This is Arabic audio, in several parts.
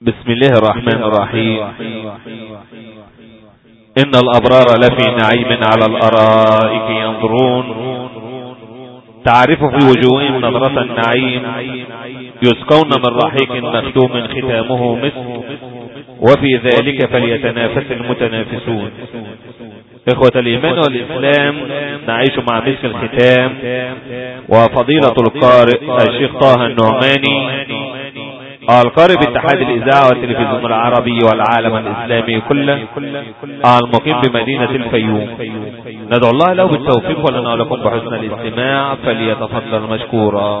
بسم الله الرحمن الرحيم. إن الأبرار لفي نعيم على الأرائك ينظرون. تعرف في وجوههم نظرة النعيم. يسقون من رحيق مختوم ختامه مثل وفي ذلك فليتنافس المتنافسون. إخوة الإيمان والإسلام نعيش مع مسك الختام. وفضيلة القارئ الشيخ طه النعماني. القارئ باتحاد الإذاعة والتلفزيون العربي والعالم الإسلامي كله. المقيم بمدينة الفيوم. ندعو الله له بالتوفيق ولنا لكم بحسن الاستماع. فليتفضل مشكورا.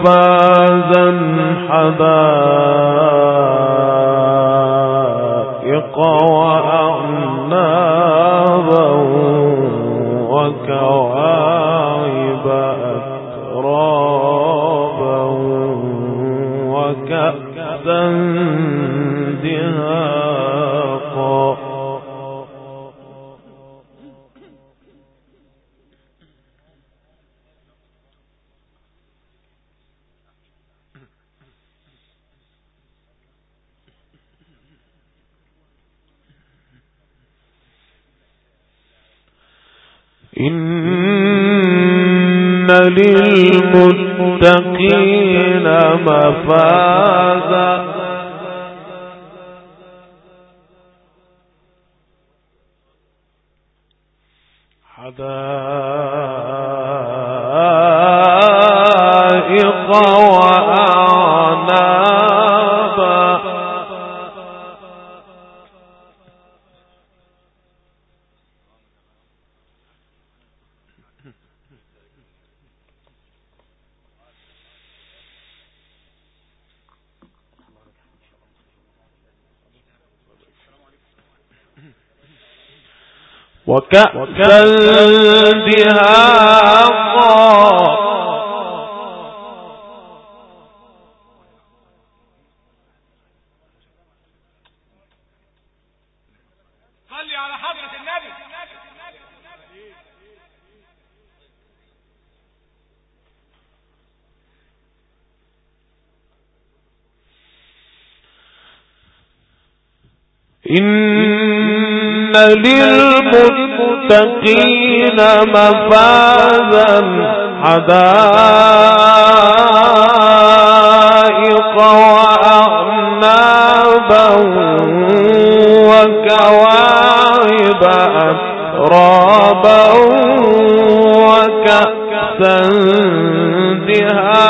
مفازا حدائق مفازا حدائق وكأسا دهاقا. صلي على حضرة النبي. إن للمتقين مفازا حدائق وأعنابا وكواعب أترابا وكأسا دهاقا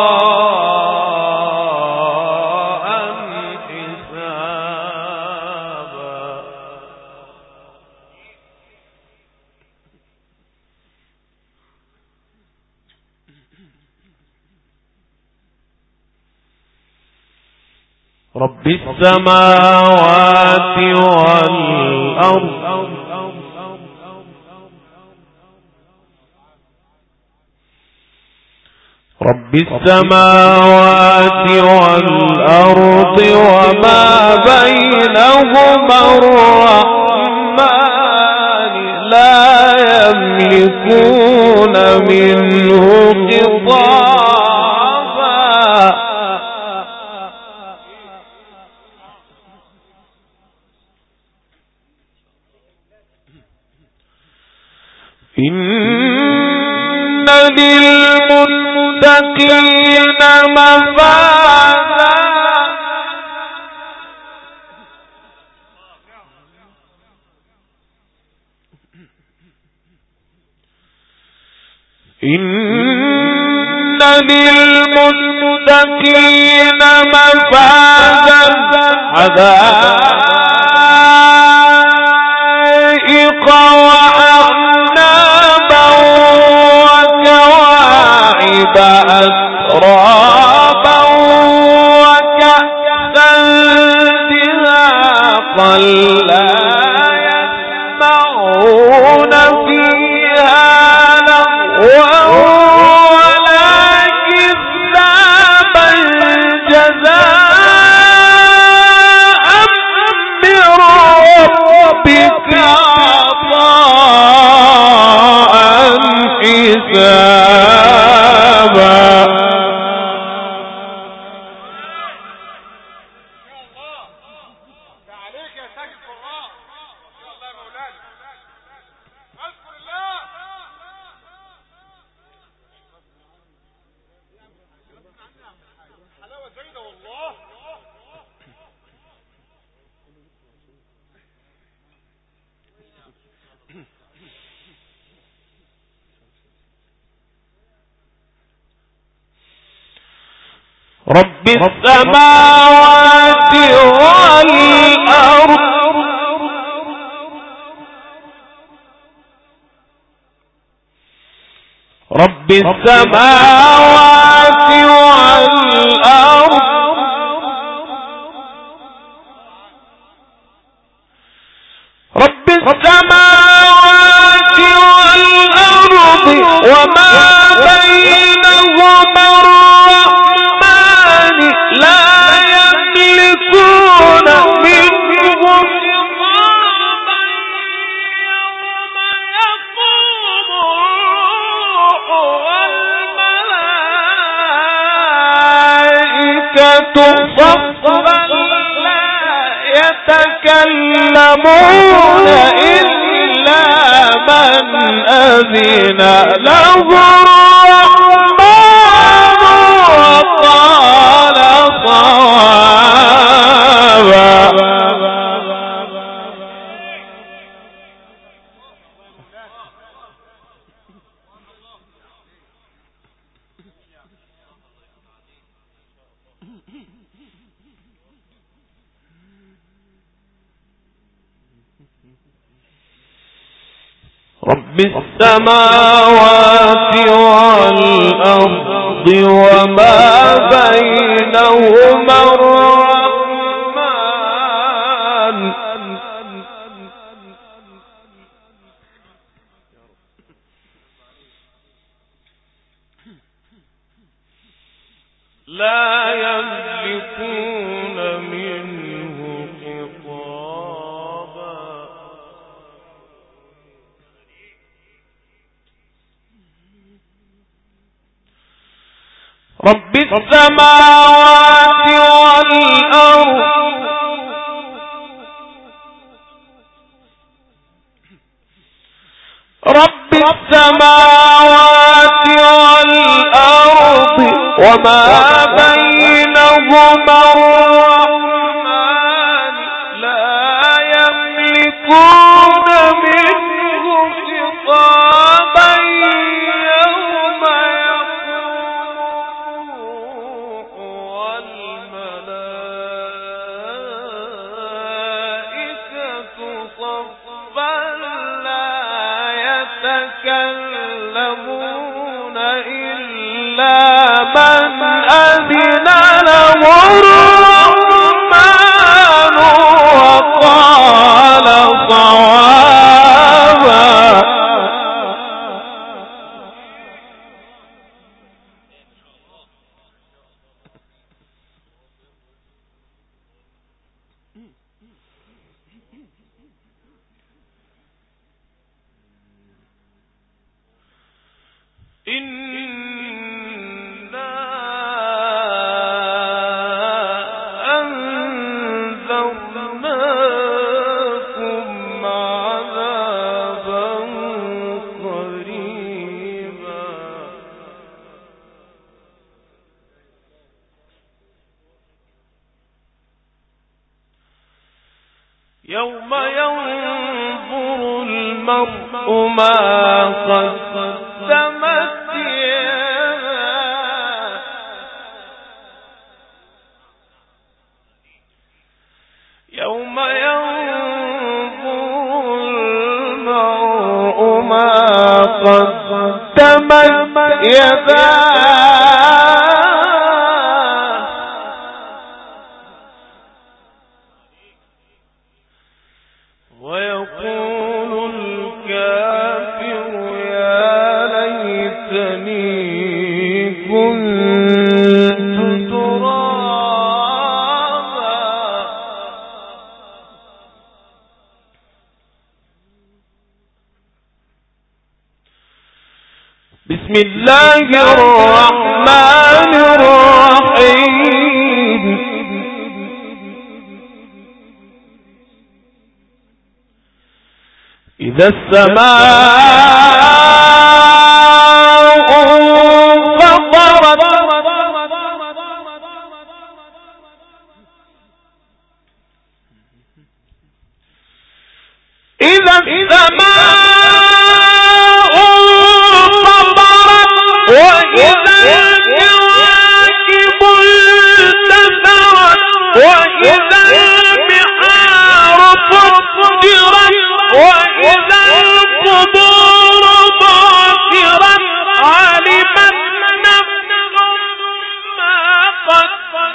السماوات والأرض. رب السماوات والأرض وما بينهما الرحمن لا يملكون منه خطابا إن للمتقين مفازا. إن للمتقين مفازا. حدائق وكواعب أترابا وكأسا دهاقا رب السماوات والأرض. رب السماوات أذن رب السماوات والأرض وما السماوات والأرض. رب السماوات والأرض وما بينهما Guru! السماء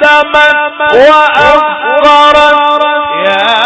قدمت وأخرت يا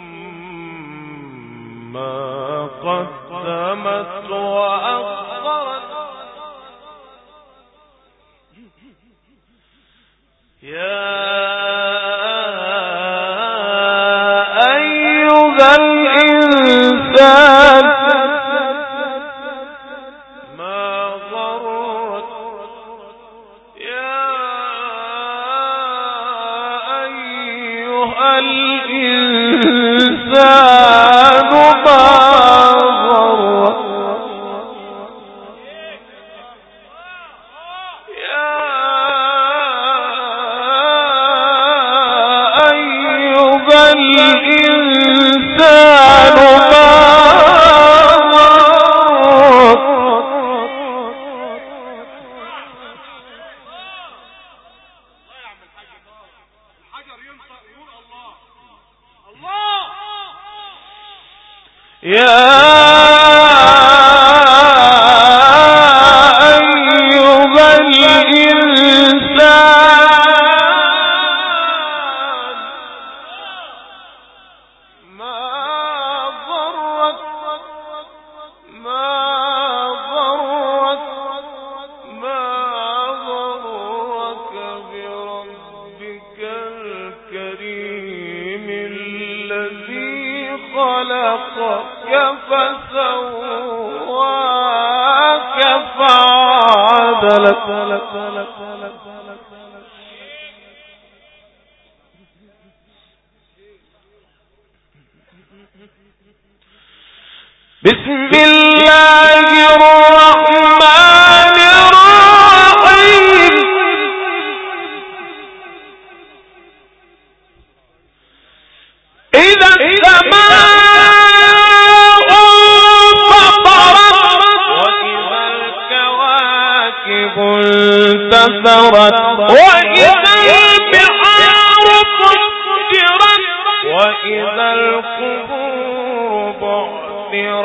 ما قدمت وأخرت. يا الله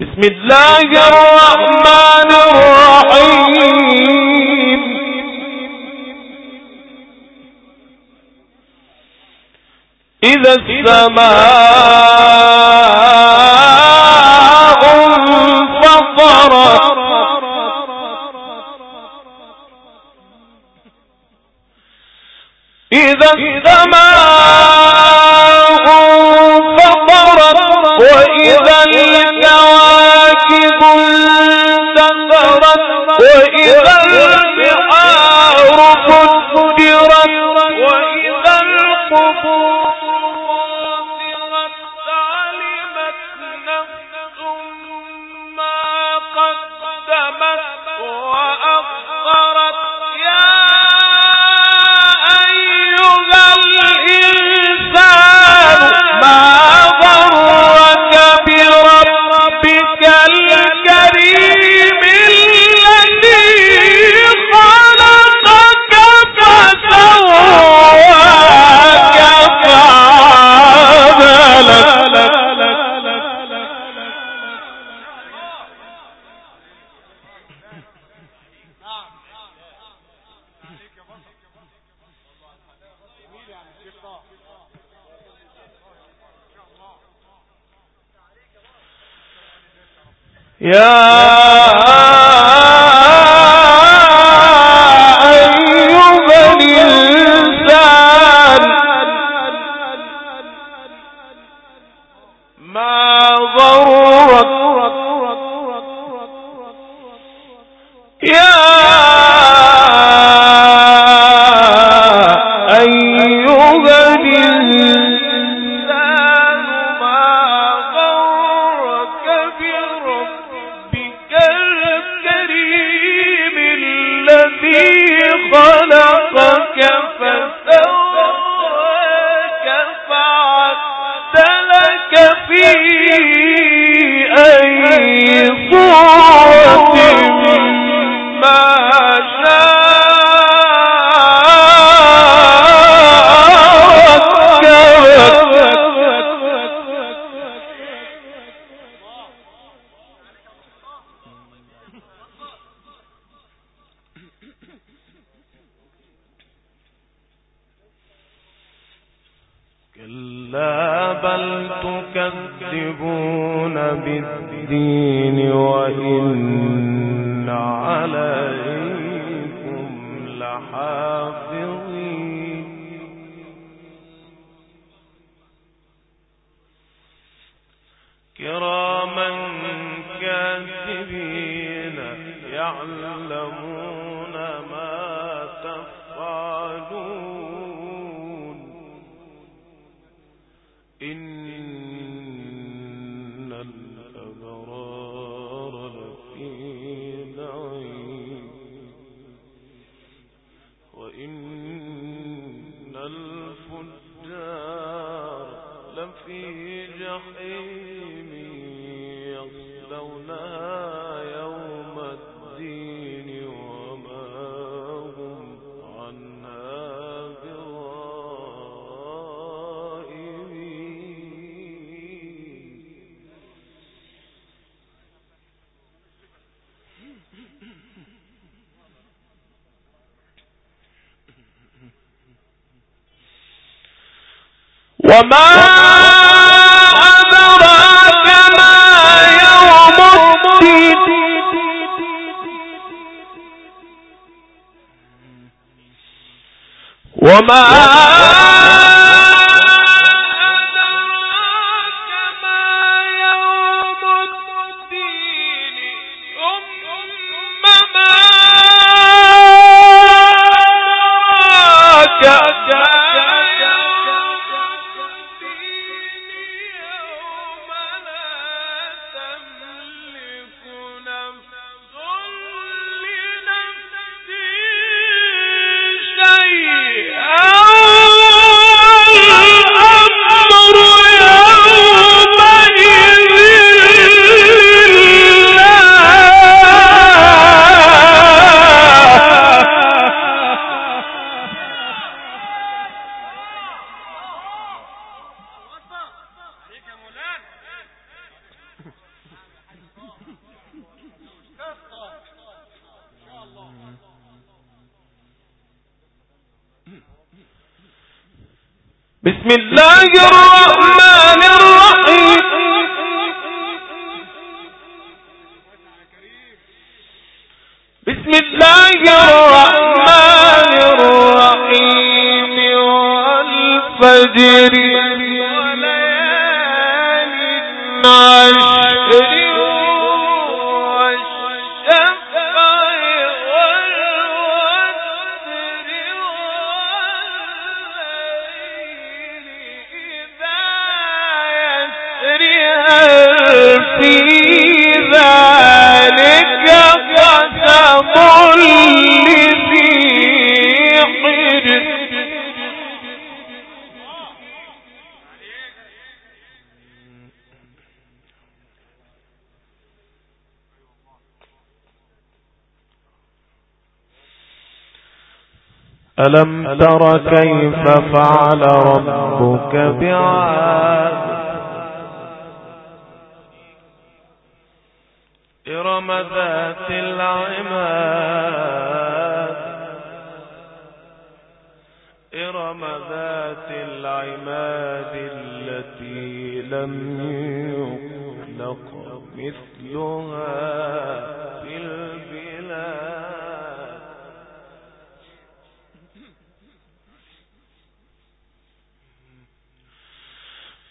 بسم الله الرحمن الرحيم. إذا السماء إذا السماء يا ذكرا وما ألم تر كيف فعل ربك بعاد إرم ذات العماد إرم ذات العماد التي لم يخلق مثلها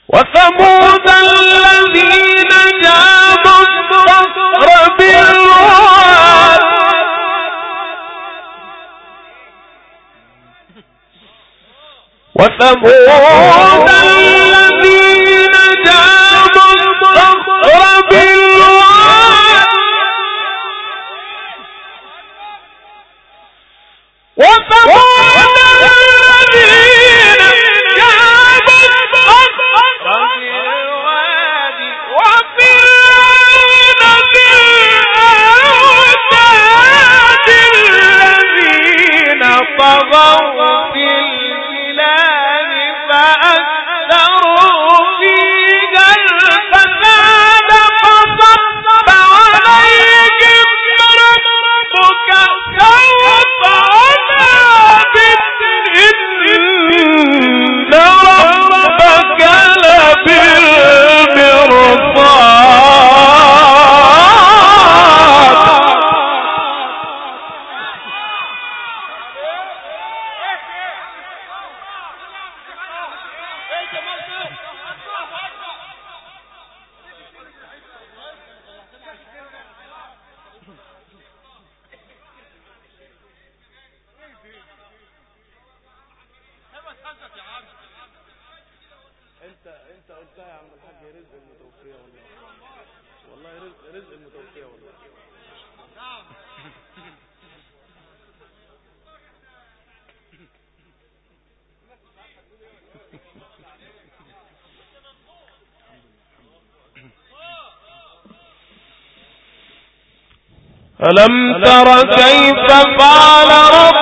وثمود الذين المتقين وثمود الذين جاءوا ألم تر كيف فعل ربك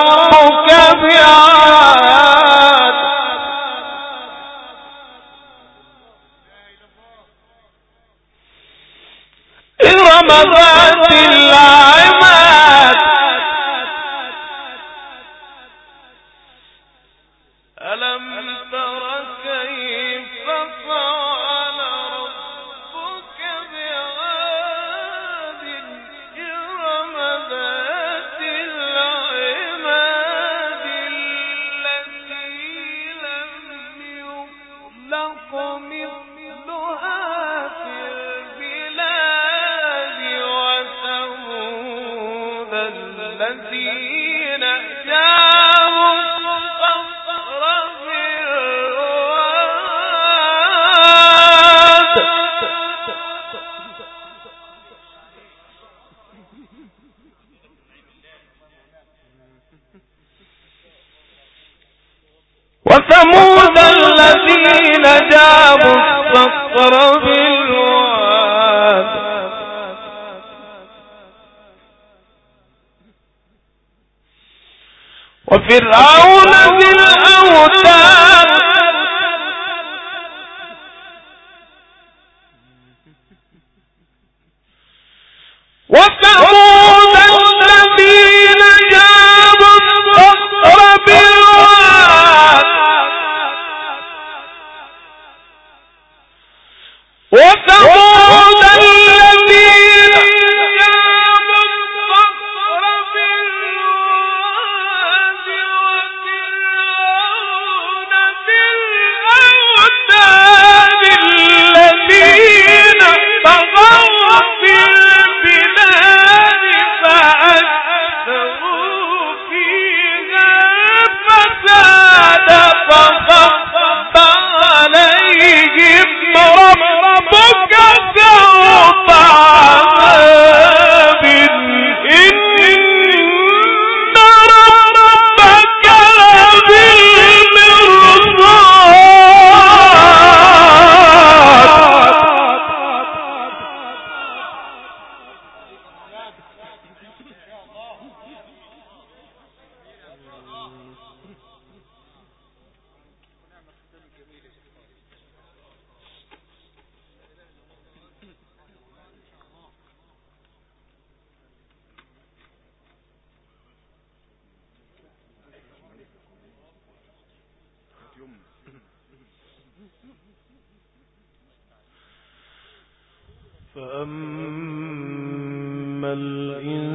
وفرعون ذي الأوتاد فأما الإنسان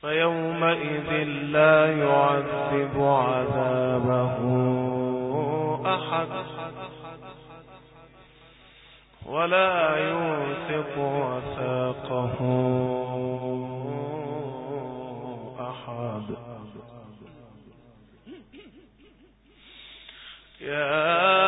فيومئذ لا يعذب عذابه أحد ولا يوثق وثاقه أحد. يا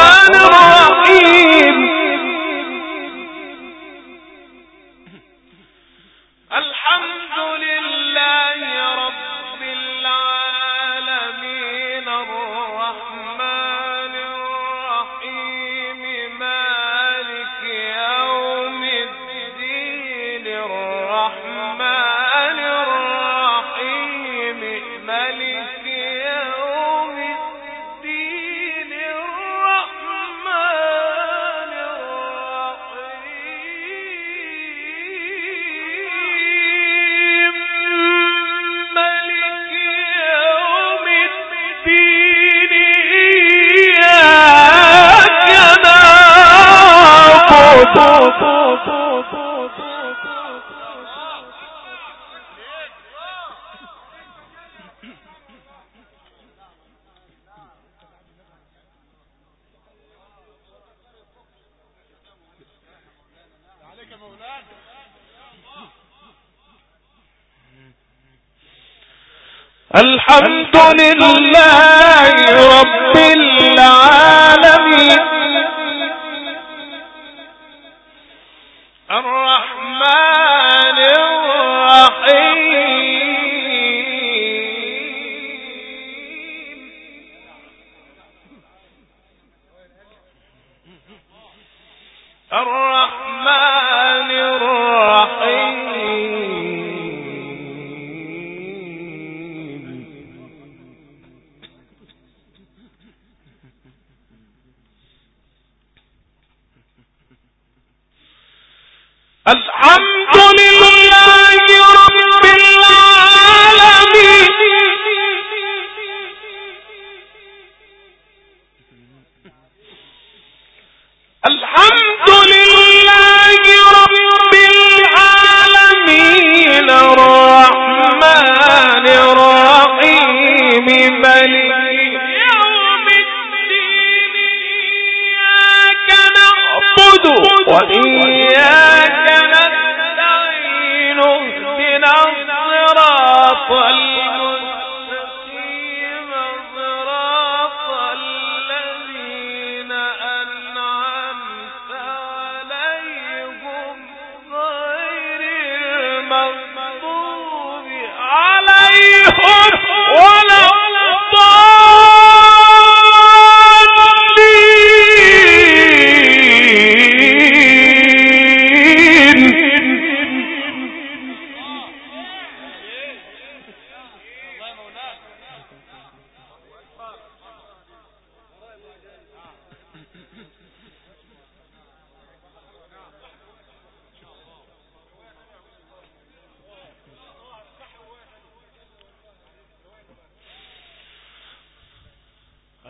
الرحمن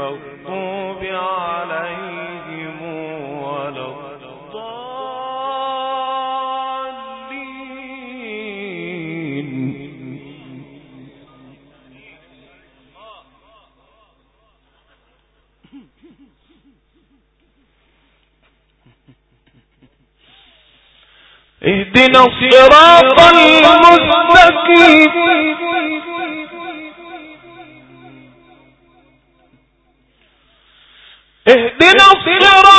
المغضوب عليهم ولا الضالين. اهدنا الصراط المستقيم. اهدنا الصراط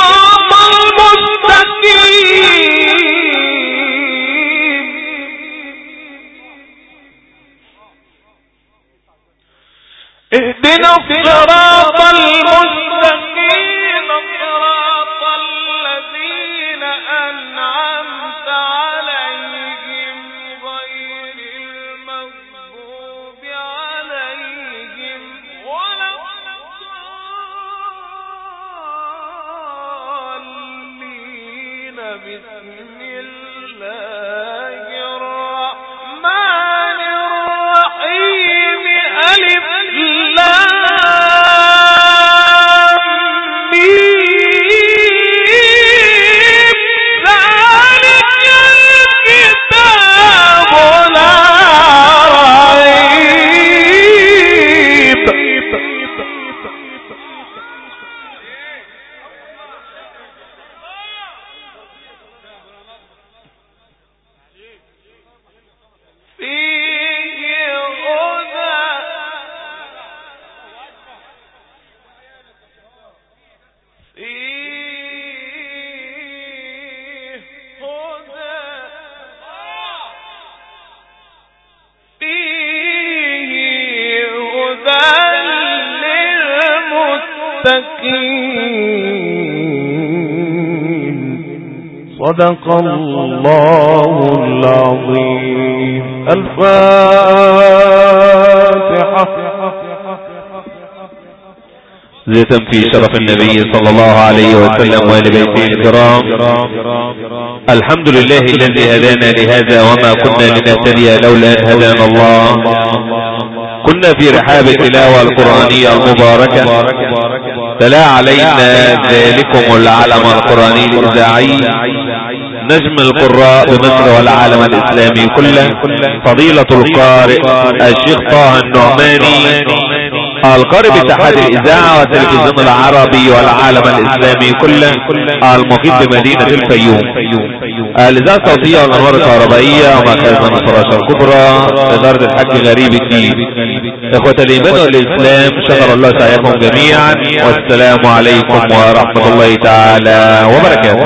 صدق الله العظيم. الفاتحة. زيتا في شرف النبي صلى الله عليه وسلم وآل بيته الكرام. الحمد لله الذي هدانا لهذا وما كنا لنهتدي لولا أن هدانا الله. كنا في رحاب التلاوة القرآنية المباركة. تلا علينا ذلكم العلم القرآني الإذاعي نجم القراء بمصر والعالم الإسلامي كله فضيلة القارئ الشيخ طه النعماني. القارئ باتحاد الإذاعة والتلفزيون العربي والعالم الإسلامي كله المقيم بمدينة الفيوم. الإذاعة الصوتية والأنوار الكهربائية ومركز الفراشة الكبرى إدارة الحاج غريب الدين. إخوة الإيمان والإسلام شكر الله سعيكم جميعا والسلام عليكم ورحمة الله تعالى وبركاته.